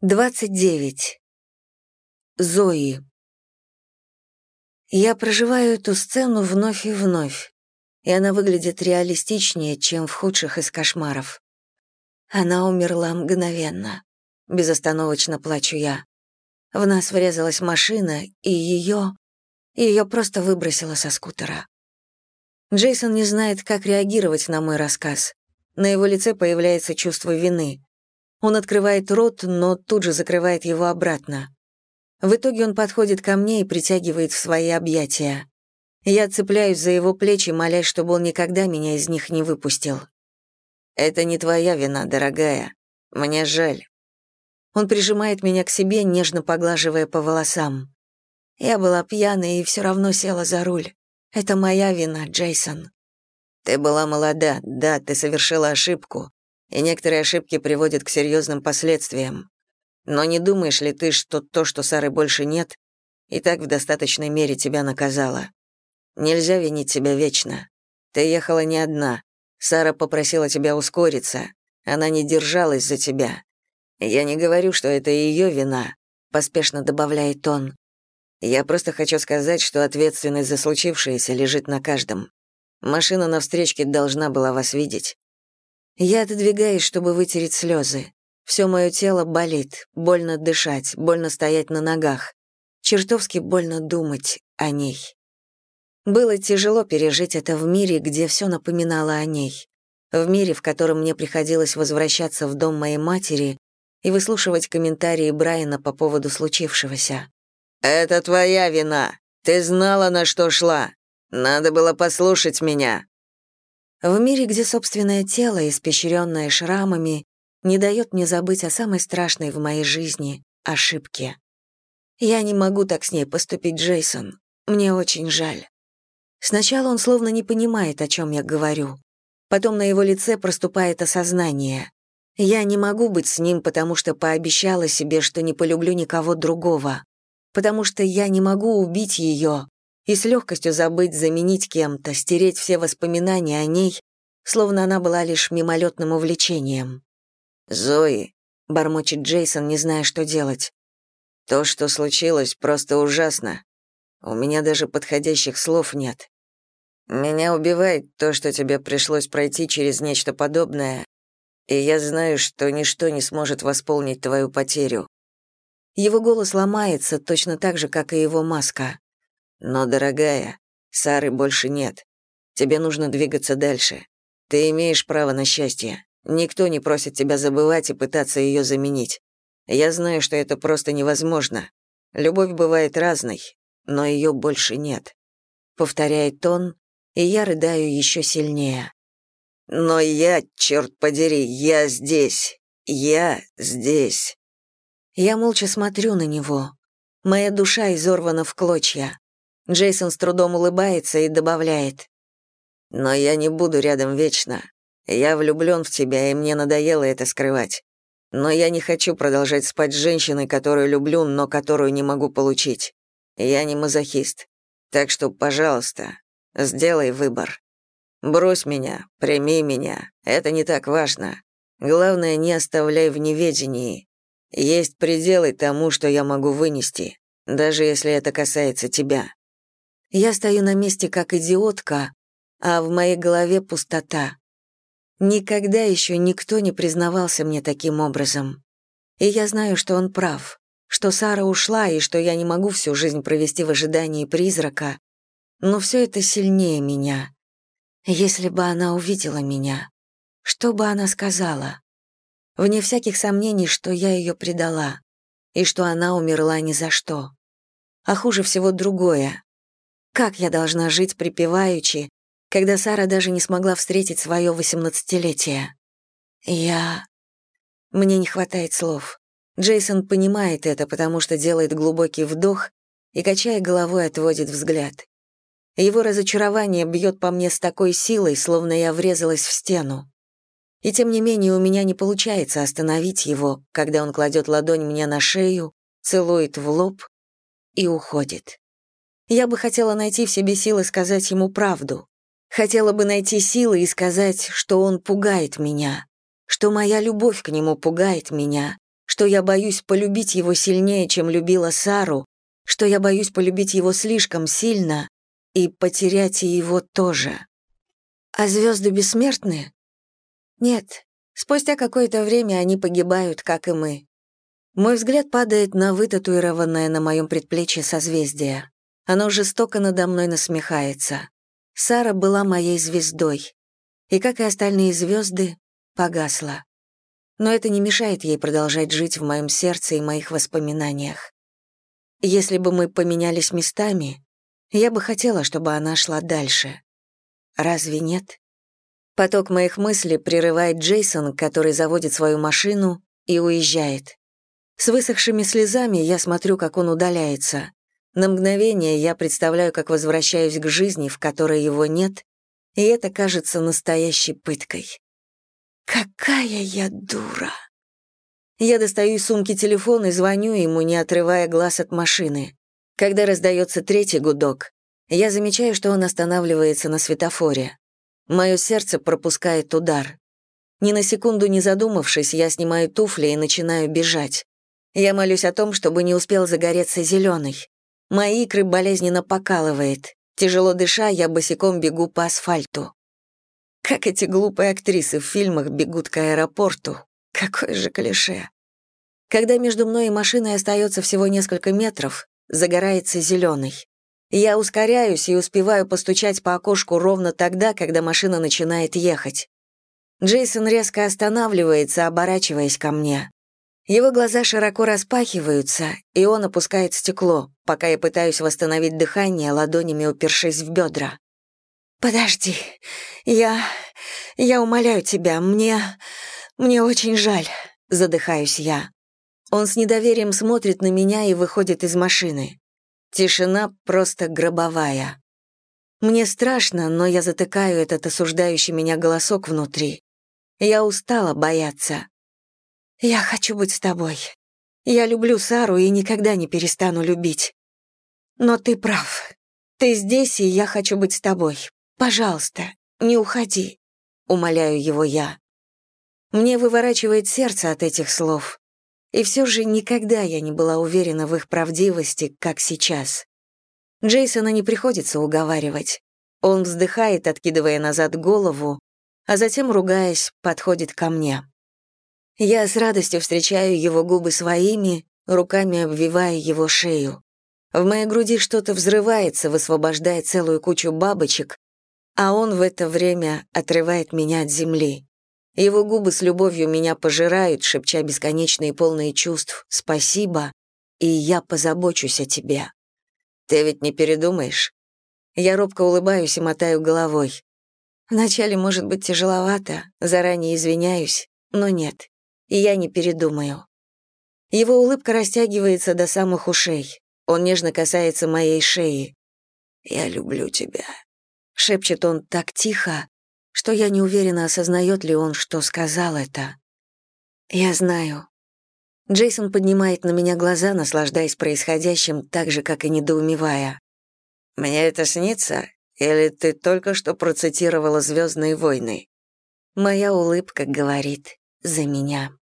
29. Зои. Я проживаю эту сцену вновь и вновь, и она выглядит реалистичнее, чем в худших из кошмаров. Она умерла мгновенно. Безостановочно плачу я. В нас врезалась машина, и ее... Ее просто выбросило со скутера. Джейсон не знает, как реагировать на мой рассказ. На его лице появляется чувство вины. Он открывает рот, но тут же закрывает его обратно. В итоге он подходит ко мне и притягивает в свои объятия. Я цепляюсь за его плечи, молясь, чтобы он никогда меня из них не выпустил. «Это не твоя вина, дорогая. Мне жаль». Он прижимает меня к себе, нежно поглаживая по волосам. Я была пьяна и все равно села за руль. Это моя вина, Джейсон. Ты была молода, да, ты совершила ошибку, и некоторые ошибки приводят к серьезным последствиям. Но не думаешь ли ты, что то, что Сары больше нет, и так в достаточной мере тебя наказало? Нельзя винить себя вечно. Ты ехала не одна. Сара попросила тебя ускориться. Она не держалась за тебя. Я не говорю, что это ее вина, поспешно добавляет он. Я просто хочу сказать, что ответственность за случившееся лежит на каждом. Машина на встречке должна была вас видеть. Я отодвигаюсь, чтобы вытереть слезы. Все мое тело болит, больно дышать, больно стоять на ногах. Чертовски больно думать о ней. Было тяжело пережить это в мире, где все напоминало о ней. В мире, в котором мне приходилось возвращаться в дом моей матери и выслушивать комментарии Брайана по поводу случившегося. «Это твоя вина. Ты знала, на что шла. Надо было послушать меня. В мире, где собственное тело, испещренное шрамами, не дает мне забыть о самой страшной в моей жизни ошибке. Я не могу так с ней поступить, Джейсон. Мне очень жаль. Сначала он словно не понимает, о чем я говорю. Потом на его лице проступает осознание. Я не могу быть с ним, потому что пообещала себе, что не полюблю никого другого. Потому что я не могу убить ее, и с легкостью забыть, заменить кем-то, стереть все воспоминания о ней, словно она была лишь мимолетным увлечением. «Зои», — бормочет Джейсон, не зная, что делать. «То, что случилось, просто ужасно. У меня даже подходящих слов нет. Меня убивает то, что тебе пришлось пройти через нечто подобное, и я знаю, что ничто не сможет восполнить твою потерю». Его голос ломается точно так же, как и его маска. Но, дорогая, Сары больше нет. Тебе нужно двигаться дальше. Ты имеешь право на счастье. Никто не просит тебя забывать и пытаться ее заменить. Я знаю, что это просто невозможно. Любовь бывает разной, но ее больше нет. Повторяет он, и я рыдаю еще сильнее. Но я, черт подери, я здесь. Я здесь. Я молча смотрю на него. Моя душа изорвана в клочья. Джейсон с трудом улыбается и добавляет. «Но я не буду рядом вечно. Я влюблен в тебя, и мне надоело это скрывать. Но я не хочу продолжать спать с женщиной, которую люблю, но которую не могу получить. Я не мазохист. Так что, пожалуйста, сделай выбор. Брось меня, прими меня. Это не так важно. Главное, не оставляй в неведении. Есть пределы тому, что я могу вынести, даже если это касается тебя. Я стою на месте как идиотка, а в моей голове пустота. Никогда еще никто не признавался мне таким образом. И я знаю, что он прав, что Сара ушла и что я не могу всю жизнь провести в ожидании призрака, но все это сильнее меня. Если бы она увидела меня, что бы она сказала? Вне всяких сомнений, что я ее предала, и что она умерла ни за что. А хуже всего другое. Как я должна жить припеваючи, когда Сара даже не смогла встретить свое восемнадцатилетие? Я... Мне не хватает слов. Джейсон понимает это, потому что делает глубокий вдох и, качая головой, отводит взгляд. Его разочарование бьет по мне с такой силой, словно я врезалась в стену. И тем не менее у меня не получается остановить его, когда он кладет ладонь мне на шею, целует в лоб и уходит. Я бы хотела найти в себе силы сказать ему правду. Хотела бы найти силы и сказать, что он пугает меня, что моя любовь к нему пугает меня, что я боюсь полюбить его сильнее, чем любила Сару, что я боюсь полюбить его слишком сильно и потерять и его тоже. А звезды бессмертны? Нет. Спустя какое-то время они погибают, как и мы. Мой взгляд падает на вытатуированное на моем предплечье созвездие. Оно жестоко надо мной насмехается. Сара была моей звездой. И, как и остальные звезды, погасла. Но это не мешает ей продолжать жить в моем сердце и моих воспоминаниях. Если бы мы поменялись местами, я бы хотела, чтобы она шла дальше. Разве нет? Поток моих мыслей прерывает Джейсон, который заводит свою машину и уезжает. С высохшими слезами я смотрю, как он удаляется. На мгновение я представляю, как возвращаюсь к жизни, в которой его нет, и это кажется настоящей пыткой. Какая я дура! Я достаю из сумки телефон и звоню ему, не отрывая глаз от машины. Когда раздается третий гудок, я замечаю, что он останавливается на светофоре. Мое сердце пропускает удар. Ни на секунду не задумавшись, я снимаю туфли и начинаю бежать. Я молюсь о том, чтобы не успел загореться зеленый. Мои икры болезненно покалывает. Тяжело дыша, я босиком бегу по асфальту. Как эти глупые актрисы в фильмах бегут к аэропорту. Какое же клише. Когда между мной и машиной остается всего несколько метров, загорается зеленый. Я ускоряюсь и успеваю постучать по окошку ровно тогда, когда машина начинает ехать. Джейсон резко останавливается, оборачиваясь ко мне. Его глаза широко распахиваются, и он опускает стекло, пока я пытаюсь восстановить дыхание, ладонями упершись в бедра. «Подожди, я... я умоляю тебя, мне... мне очень жаль», — задыхаюсь я. Он с недоверием смотрит на меня и выходит из машины. Тишина просто гробовая. Мне страшно, но я затыкаю этот осуждающий меня голосок внутри. Я устала бояться. «Я хочу быть с тобой. Я люблю Сару и никогда не перестану любить. Но ты прав. Ты здесь, и я хочу быть с тобой. Пожалуйста, не уходи», — умоляю его я. Мне выворачивает сердце от этих слов. И все же никогда я не была уверена в их правдивости, как сейчас. Джейсона не приходится уговаривать. Он вздыхает, откидывая назад голову, а затем, ругаясь, подходит ко мне. Я с радостью встречаю его губы своими, руками обвивая его шею. В моей груди что-то взрывается, высвобождая целую кучу бабочек, а он в это время отрывает меня от земли. Его губы с любовью меня пожирают, шепча бесконечные полные чувств «спасибо», и я позабочусь о тебе. Ты ведь не передумаешь? Я робко улыбаюсь и мотаю головой. Вначале может быть тяжеловато, заранее извиняюсь, но нет и я не передумаю. Его улыбка растягивается до самых ушей. Он нежно касается моей шеи. «Я люблю тебя», — шепчет он так тихо, что я не уверена, осознает ли он, что сказал это. «Я знаю». Джейсон поднимает на меня глаза, наслаждаясь происходящим, так же, как и недоумевая. «Мне это снится? Или ты только что процитировала «Звездные войны»?» Моя улыбка говорит за меня.